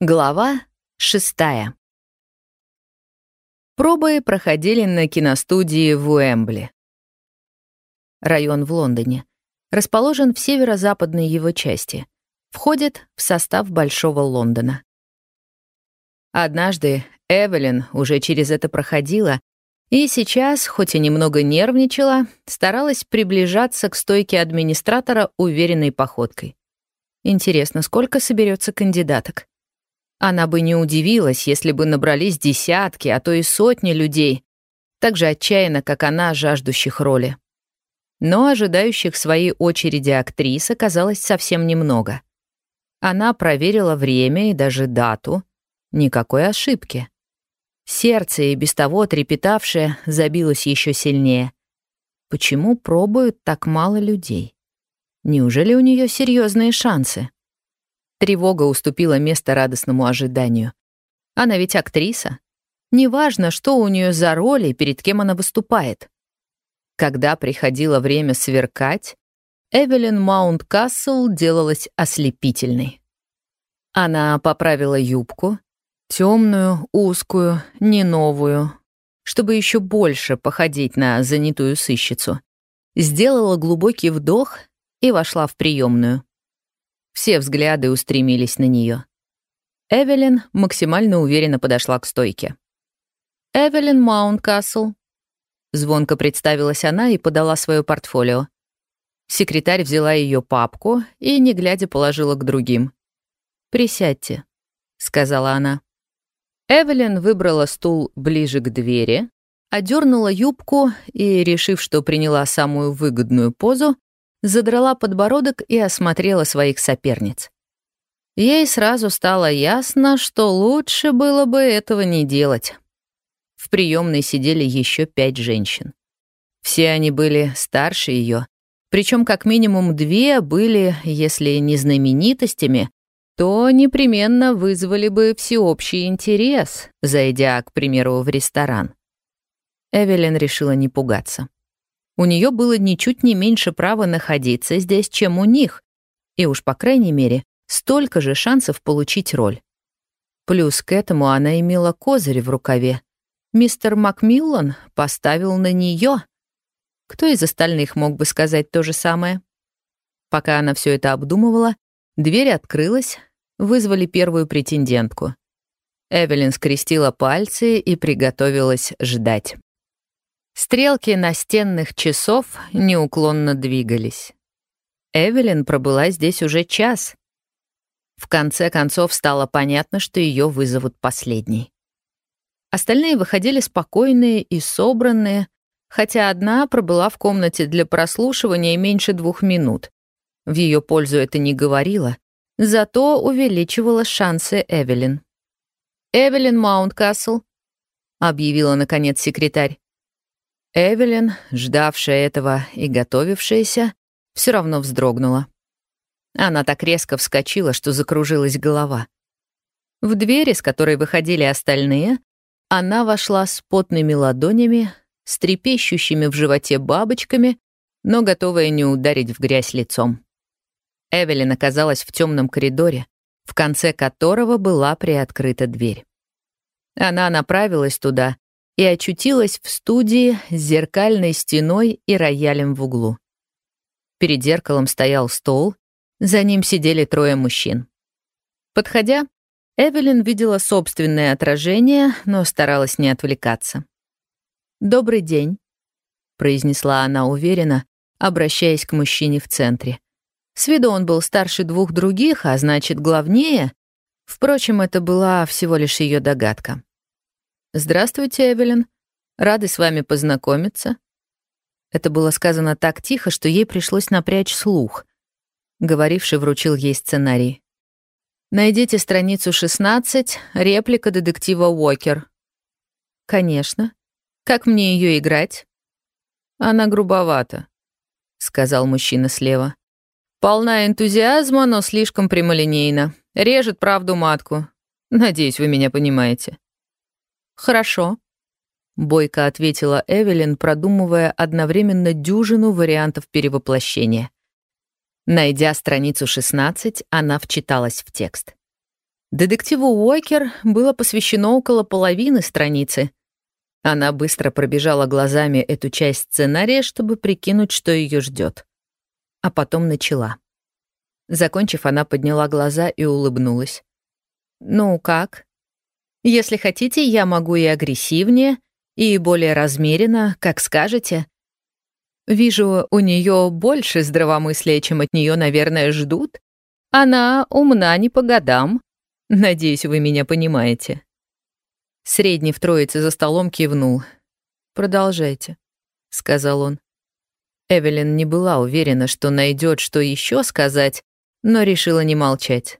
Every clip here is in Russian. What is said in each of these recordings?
Глава шестая. Пробы проходили на киностудии в Уэмбли. Район в Лондоне. Расположен в северо-западной его части. Входит в состав Большого Лондона. Однажды Эвелин уже через это проходила и сейчас, хоть и немного нервничала, старалась приближаться к стойке администратора уверенной походкой. Интересно, сколько соберется кандидаток? Она бы не удивилась, если бы набрались десятки, а то и сотни людей, так же отчаянно, как она, жаждущих роли. Но ожидающих своей очереди актрис оказалось совсем немного. Она проверила время и даже дату. Никакой ошибки. Сердце, и без того трепетавшее, забилось еще сильнее. Почему пробуют так мало людей? Неужели у нее серьезные шансы? Тревога уступила место радостному ожиданию. Она ведь актриса. Неважно, что у нее за роли, перед кем она выступает. Когда приходило время сверкать, Эвелин Маунт-Кассел делалась ослепительной. Она поправила юбку, темную, узкую, не новую, чтобы еще больше походить на занятую сыщицу. Сделала глубокий вдох и вошла в приемную. Все взгляды устремились на нее. Эвелин максимально уверенно подошла к стойке. «Эвелин Маунткасл», — звонко представилась она и подала свое портфолио. Секретарь взяла ее папку и, не глядя, положила к другим. «Присядьте», — сказала она. Эвелин выбрала стул ближе к двери, одернула юбку и, решив, что приняла самую выгодную позу, задрала подбородок и осмотрела своих соперниц. Ей сразу стало ясно, что лучше было бы этого не делать. В приемной сидели еще пять женщин. Все они были старше ее, причем как минимум две были, если не знаменитостями, то непременно вызвали бы всеобщий интерес, зайдя, к примеру, в ресторан. Эвелин решила не пугаться. У нее было ничуть не меньше права находиться здесь, чем у них, и уж, по крайней мере, столько же шансов получить роль. Плюс к этому она имела козырь в рукаве. Мистер Макмиллан поставил на нее. Кто из остальных мог бы сказать то же самое? Пока она все это обдумывала, дверь открылась, вызвали первую претендентку. Эвелин скрестила пальцы и приготовилась ждать. Стрелки настенных часов неуклонно двигались. Эвелин пробыла здесь уже час. В конце концов стало понятно, что ее вызовут последней. Остальные выходили спокойные и собранные, хотя одна пробыла в комнате для прослушивания меньше двух минут. В ее пользу это не говорило, зато увеличивало шансы Эвелин. «Эвелин Маунткасл», — объявила, наконец, секретарь. Эвелин, ждавшая этого и готовившаяся, все равно вздрогнула. Она так резко вскочила, что закружилась голова. В двери, с которой выходили остальные, она вошла с потными ладонями, с трепещущими в животе бабочками, но готовая не ударить в грязь лицом. Эвелин оказалась в темном коридоре, в конце которого была приоткрыта дверь. Она направилась туда, и очутилась в студии с зеркальной стеной и роялем в углу. Перед зеркалом стоял стол, за ним сидели трое мужчин. Подходя, Эвелин видела собственное отражение, но старалась не отвлекаться. «Добрый день», — произнесла она уверенно, обращаясь к мужчине в центре. С виду он был старше двух других, а значит, главнее. Впрочем, это была всего лишь ее догадка. «Здравствуйте, Эвелин. Рады с вами познакомиться». Это было сказано так тихо, что ей пришлось напрячь слух. Говоривший вручил ей сценарий. «Найдите страницу 16, реплика детектива Уокер». «Конечно. Как мне ее играть?» «Она грубовата», — сказал мужчина слева. «Полна энтузиазма, но слишком прямолинейна. Режет правду матку. Надеюсь, вы меня понимаете». «Хорошо», — бойко ответила Эвелин, продумывая одновременно дюжину вариантов перевоплощения. Найдя страницу 16, она вчиталась в текст. Детективу Уокер было посвящено около половины страницы. Она быстро пробежала глазами эту часть сценария, чтобы прикинуть, что ее ждет. А потом начала. Закончив, она подняла глаза и улыбнулась. «Ну как? Если хотите, я могу и агрессивнее, и более размеренно, как скажете. Вижу, у нее больше здравомыслия, чем от нее, наверное, ждут. Она умна не по годам. Надеюсь, вы меня понимаете». Средний в троице за столом кивнул. «Продолжайте», — сказал он. Эвелин не была уверена, что найдет, что еще сказать, но решила не молчать.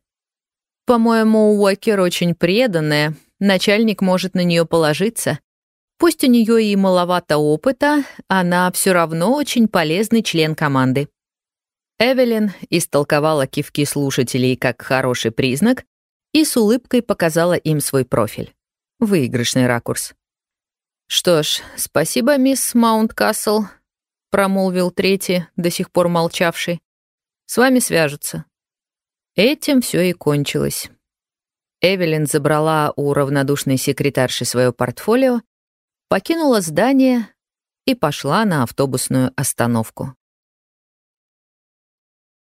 «По-моему, Уокер очень преданная, начальник может на нее положиться. Пусть у нее и маловато опыта, она все равно очень полезный член команды». Эвелин истолковала кивки слушателей как хороший признак и с улыбкой показала им свой профиль. Выигрышный ракурс. «Что ж, спасибо, мисс Маунткасл», — промолвил третий, до сих пор молчавший. «С вами свяжутся». Этим все и кончилось. Эвелин забрала у равнодушной секретарши свое портфолио, покинула здание и пошла на автобусную остановку.